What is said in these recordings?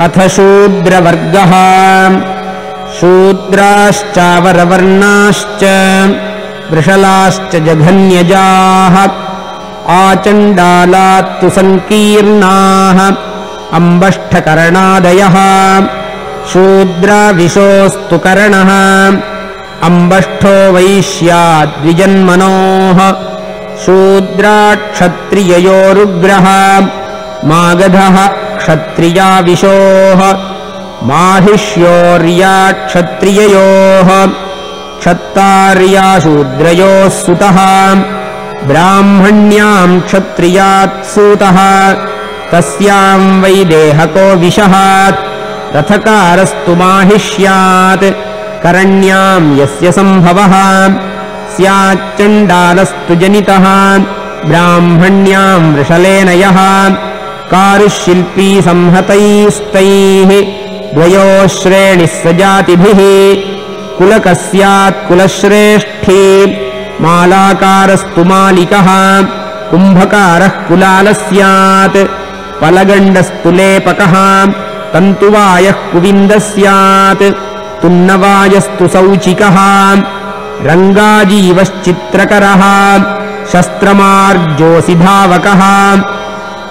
अथ शूद्रवर्गः। शूद्राश्चावरवर्णाश्च वृषलाश्च जघन्यजाः आचण्डालात्तु सङ्कीर्णाः अम्बष्ठकरणादयः। शूद्राविशोऽस्तु करणः अम्बष्ठो वैश्याद्विजन्मनोः शूद्राक्षत्रिययोरुग्रः मागधः क्षत्रियाविशोः। माहिष्योर्याक्षत्रिययोः। क्षत्तार्याशूद्रयोः सुतः। ब्राह्मण्याम् क्षत्रियात्सूतः तस्याम् वैदेहको विशः रथकारस्तु माहिष्यात्। करण्याम् यस्य सम्भवः। स्याच्चण्डालस्तु जनितः। ब्राह्मण्याम् वृषलेन यः कारुशिल्पी संहतैस्तैः द्वयोः श्रेणिः स जातिभिः कुलकः स्यात् कुलश्रेष्ठी मालाकारस्तु मालिकः कुम्भकारः कुलालः स्यात् पलगण्डस्तु लेपकः तन्तुवायः कुविन्दः स्यात् तुन्नवायस्तु सौचिकः रङ्गाजीवश्चित्रकरः शस्त्रमार्जोऽसिधावकः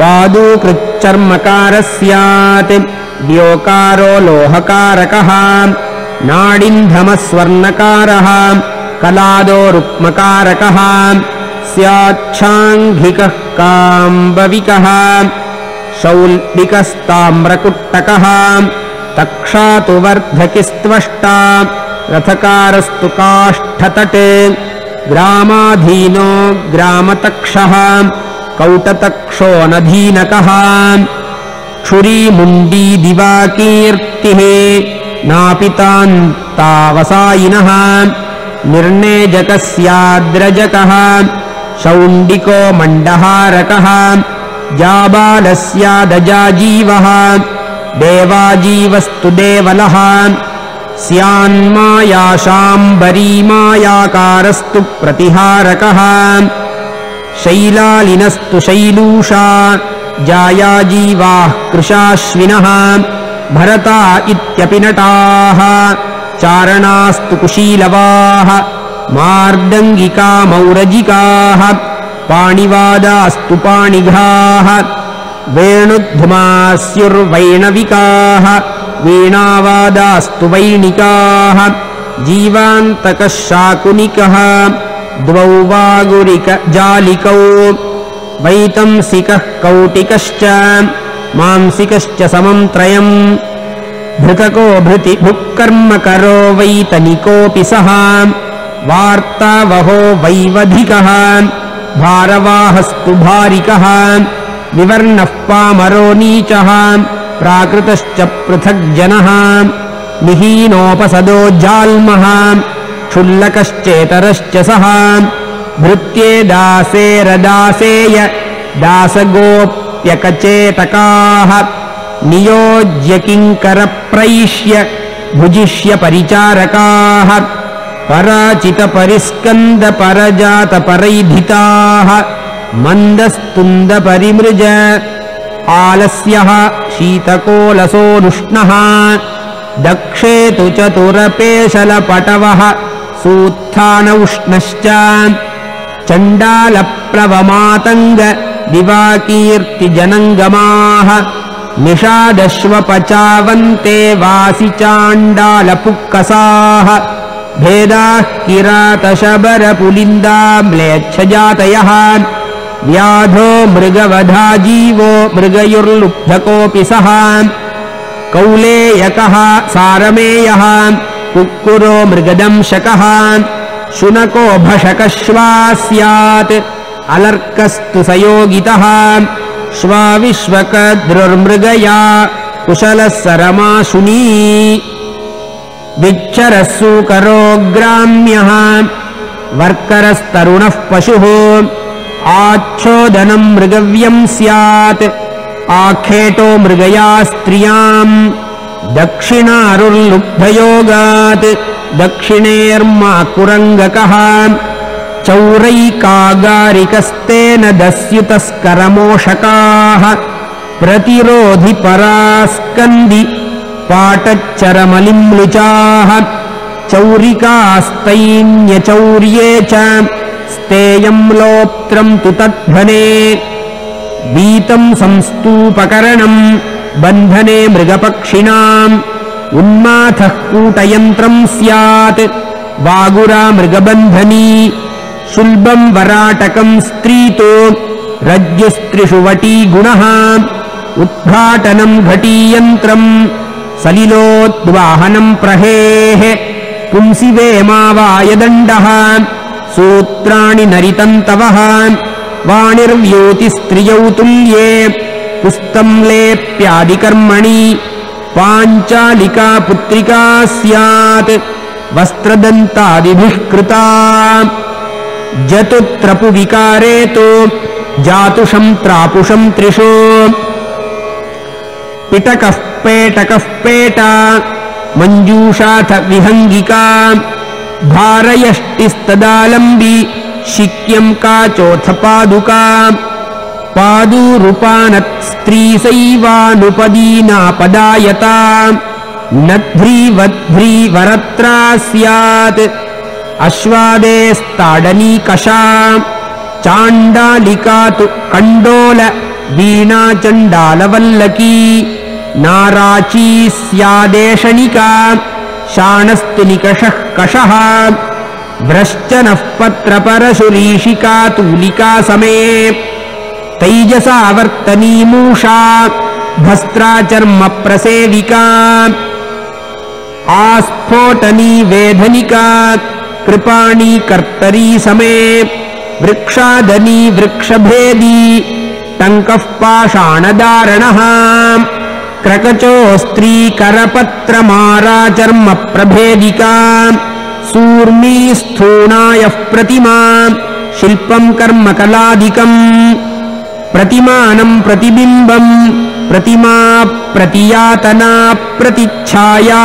पादूकृच्चर्मकारः स्यात् द्योकारो लोहकारकः। नाडिन्धमः स्वर्णकारः कलादो रुक्मकारकः। स्याच्छाङ्घिकः काम्बविकः। शौल्बिकस्ताम्रकुट्टकः। तक्षातु वर्धकिस्त्वष्टा रथकारस्तु काष्ठतटे। ग्रामाधीनो ग्रामतक्षः कौटतक्षो नधीनकः क्षुरीमुण्डी दिवाकीर्तिः नापितान्तावसायिनः निर्णेजकस्याद्रजकः शौण्डिको मण्डहारकः। जाबालस्यादजाजीवः देवाजीवस्तु देवलः। स्यान्मायाशाम्बरीमायाकारस्तु प्रतिहारकः शैलालिनस्तु शैलूषा जायाजीवाः कृशाश्विनः भरता इत्यपि नटाः चारणास्तु कुशीलवाः मार्दङ्गिका मौरजिकाः पाणिवादास्तु पाणिघ्राः वेणुध्मास्युर्वैणविकाः वीणावादास्तु वैणिकाः जीवान्तकः शाकुनिकः द्वौ वागुरिकजालिकौ वैतंसिकः कौटिकश्च मांसिकश्च समम् त्रयम्। भृतको भृति भुक्कर्मकरो वैतनिकोऽपि सः। वार्तावहो वैवधिकः भारवाहस्तु भारिकः। विवर्णः पामरो नीचः प्राकृतश्च पृथग्जनः निहीनोपसदो जाल्मः क्षुल्लकश्चेतरश्च सः। भृत्ये दासेरदासेय दासगोप्यकचेतकाः। नियोज्य किङ्करप्रैष्य भुजिष्य परिचारकाः। पराचितपरिस्कन्दपरजातपरैधिताः मन्दस्तुन्दपरिमृज आलस्यः शीतकोलसोऽनुष्णः। दक्षे तु चतुरपेशलपटवः सूत्थानौष्णश्च चण्डालप्लवमातङ्ग दिवाकीर्तिजनङ्गमाः निषादश्वपचावन्ते वासि चाण्डालपुक्कसाः भेदाः किरातशबरपुलिन्दाम्लेच्छजातयः व्याधो मृगवधा जीवो मृगयुर्लुब्धकोऽपि सः कौलेयकः सारमेयः कुक्कुरो मृगदंशकः शुनको भषकश्वा स्यात् अलर्कस्तु सयोगितः। श्वाविश्वकद्रुर्मृगया कुशलः सरमाशुनी विच्छरः सूकरो ग्राम्यः वर्करस्तरुणः पशुः। आच्छोदनम् मृगव्यम् स्यात्। आखेटो मृगया स्त्रियाम् दक्षिणारुर्लुब्धयोगात् दक्षिणेर्माकुरङ्गकः चौरैकागारिकस्तेन दस्युतस्करमोषकाः प्रतिरोधि परास्कन्दि पाटच्चरमलिम्लुचाः चौरिकास्तैन्यचौर्ये च स्तेयम् लोप्त्रम् तु तद्धने वीतम् संस्तूपकरणम् बन्धने मृगपक्षिणाम्। उन्माथः कूटयन्त्रम् स्यात्। वागुरा मृगबन्धनी। शुल्बम् वराटकम् स्त्रीतो। रज्जुस्त्रिषु वटी गुणः। उद्घाटनम् घटीयन्त्रम्। सलिलोद्वाहनम् प्रहेः। पुंसि वेमावायदण्डः सूत्राणि नरितन्तवः वाणिर्व्योतिस्त्रियौ तुल्ये पुस्तम् लेप्यादिकर्मणि पाञ्चालिका पुत्रिका स्यात् वस्त्रदन्तादिभिः कृता जतुत्रपुविकारे तु जातुषम् त्रापुषम् त्रिषु। पिटकः पेटकः पेटा मञ्जूषाथ विहङ्गिका। भारयष्टिस्तदालम्बि शिक्यम् काचोऽथ पादुका पादूरुपानत्स्त्रीसैवानुपदीनापदायता नध्रीवध्रीवरत्रा स्यात् अश्वादेस्ताडनीकषा। चाण्डालिका तु कण्डोल वीणाचण्डालवल्लकी। नाराची स्यादेशनिका। शाणस्तु निकषः कषः। व्रश्चनः पत्रपरशुरीशिका तूलिका समे तैजसावर्तनीमूषा भस्त्रा चर्मप्रसेविका आस्फोटनी वेधनिका कृपाणी कर्तरी समे वृक्षादनी वृक्षभेदी टङ्कः पाषाणदारणः क्रकचो स्त्रीकरपत्रमाराचर्मप्रभेदिका सूर्मी स्थूणायः प्रतिमा शिल्पम् कर्मकलादिकम् प्रतिमानम् प्रतिबिम्बम् प्रतिमा प्रतियातना प्रतिच्छाया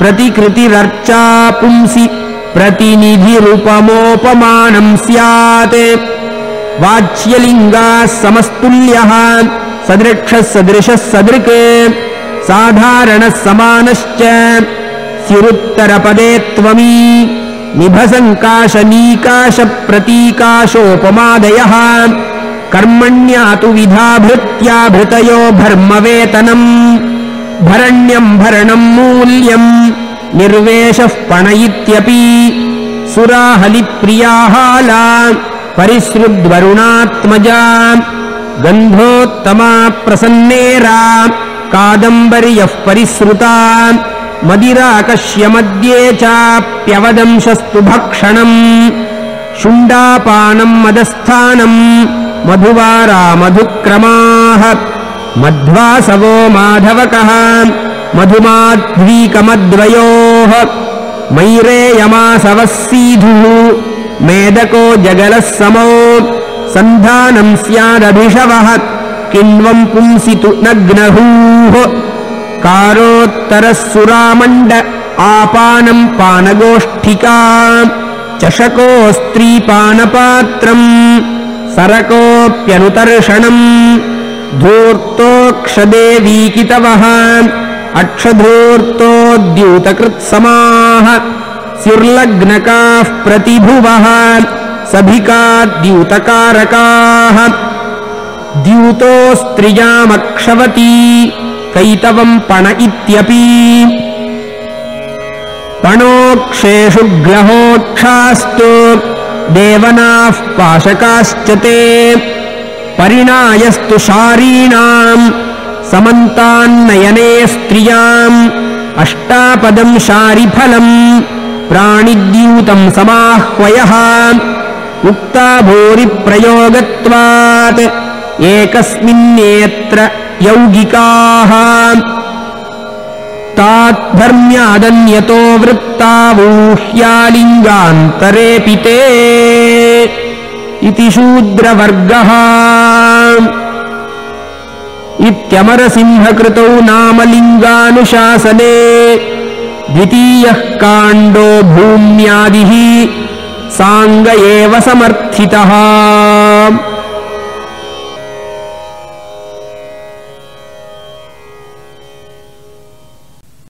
प्रतिकृतिरर्चा पुंसि प्रतिनिधिरुपमोपमानम् स्यात् वाच्यलिङ्गाः समस्तुल्यः सदृक्षः सदृशः सदृक् साधारणः समानश्च स्युरुत्तरपदे त्वमी निभसङ्काशनीकाशप्रतीकाशोपमादयः कर्मण्या तु विधाभृत्या भृतयो भर्मवेतनम् भरण्यम् भरणम् मूल्यम् निर्वेशः पण इत्यपि। सुराहलिप्रियाहाला परिसृद्वरुणात्मजा। गन्धोत्तमा प्रसन्नेरा कादम्बर्यः परिसृता। मदिराकश्यमध्ये चाप्यवदंशस्तु भक्षणम् शुण्डापानम् मदस्थानम् मधुवारा मधुक्रमाः। मध्वासवो माधवकः। मधुमाध्वीकमद्वयोः। मैरेयमासवः सीधुः। मेदको जगलः समो। सन्धानम् स्यादभिषवः। किन्वम् पुंसि तु नग्नहूः। कारोत्तरः सुरामण्ड आपानम् पानगोष्ठिका। चषको स्त्रीपानपात्रम् सरकोऽप्यनुतर्षणम् धूर्तोक्षदेवीकितवः अक्षधूर्तोद्यूतकृत्समाः स्युर्लग्नकाः प्रतिभुवः सभिका द्यूतकारकाः द्यूतो स्त्रियामक्षवती कैतवम् पण इत्यपि। पणोक्षेषु ग्रहोक्षास्तु देवनाः पाशकाश्च ते परिणायस्तु शारीणाम् समन्तान्नयने स्त्रियाम् अष्टापदम् शारिफलम् प्राणिद्यूतम् समाह्वयः उक्ता भूरिप्रयोगत्वात् एकस्मिन्नेत्र यौगिकाः ताद्धर्म्यादन्यतो वृत्तावूह्यालिङ्गान्तरेऽपि ते इति शूद्रवर्गः। इत्यमरसिंहकृतौ नामलिङ्गानुशासने द्वितीयः काण्डो भूम्यादिः साङ्ग एव समर्थितः